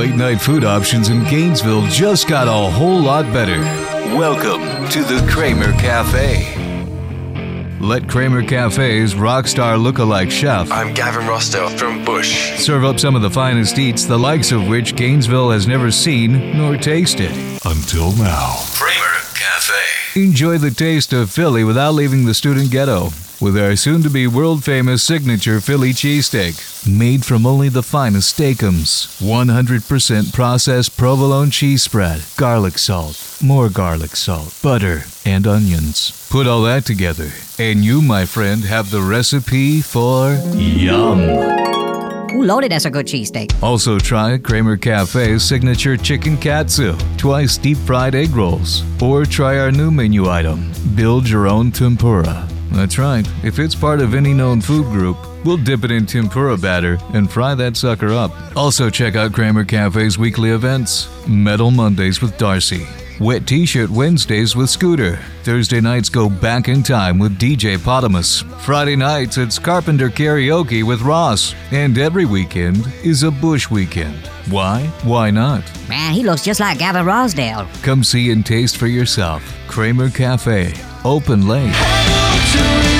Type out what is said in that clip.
late night food options in Gainesville just got a whole lot better. Welcome to the Kramer Kafe. Let Kramer Kafe's rockstar look-alike chef I'm Gavin Rossdale from Bush. serve up some of the finest eats, the likes of which Gainesville has never seen nor tasted. Until now. Kramer Kafe. Enjoy the taste of Philly without leaving the student ghetto with our soon to be world famous signature Philly cheesesteak. Made from only the finest steakums. 100% processed provolone cheese spread, garlic salt, more garlic salt, butter, and onions. Put all that together, and you, my friend, have the recipe for yum. Ooh, loaded, that's a good cheesesteak. Also try Kramer Kafe's signature chicken katsu, twice deep fried egg rolls, or try our new menu item, build your own tempura. That's right, if it's part of any known food group, we'll dip it in tempura batter and fry that sucker up. Also check out Kramer Kafe's weekly events, Metal Mondays with Darcy. Wet T-shirt Wednesdays with Scooter. Thursday nights go back in time with DJ Potamus. Friday nights it's Carpenter Karaoke with Ross. And every weekend is a Bush weekend. Why? Why not? Man, he looks just like Gavin Rossdale. Come see and taste for yourself. Kramer Kafe. Open late. To